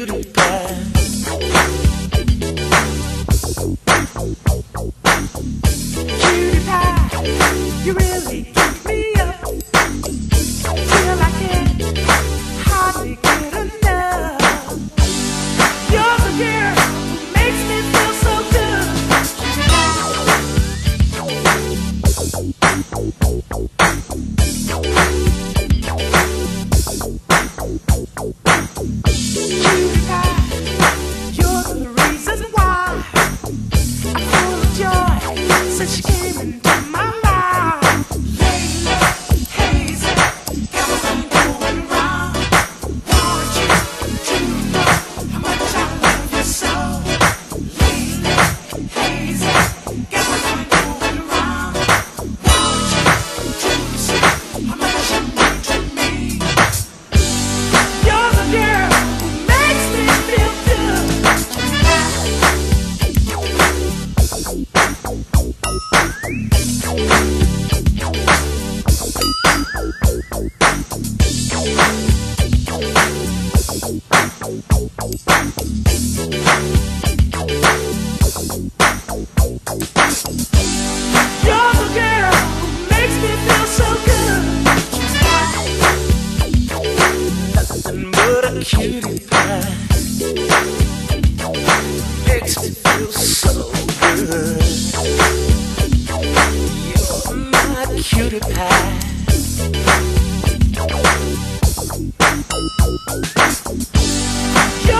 Cutie pie, Cutie pie, you really Thank you. Yo!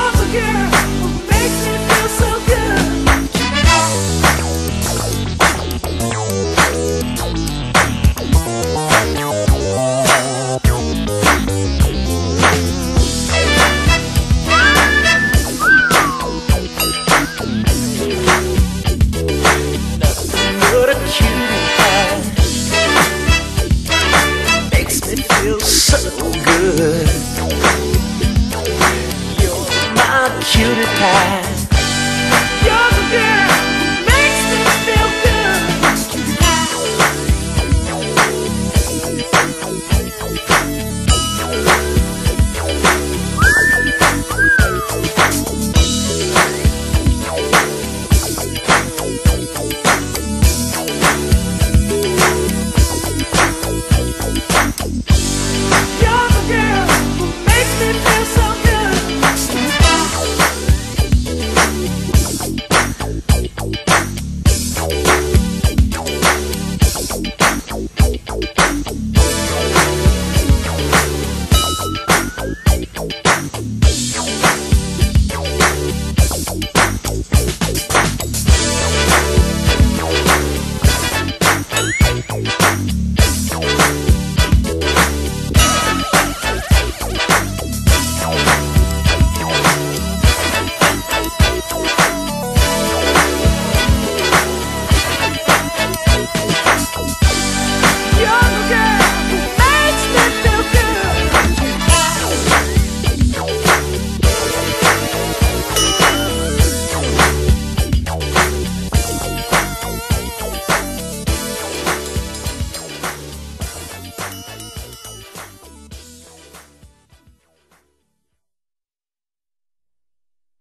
time.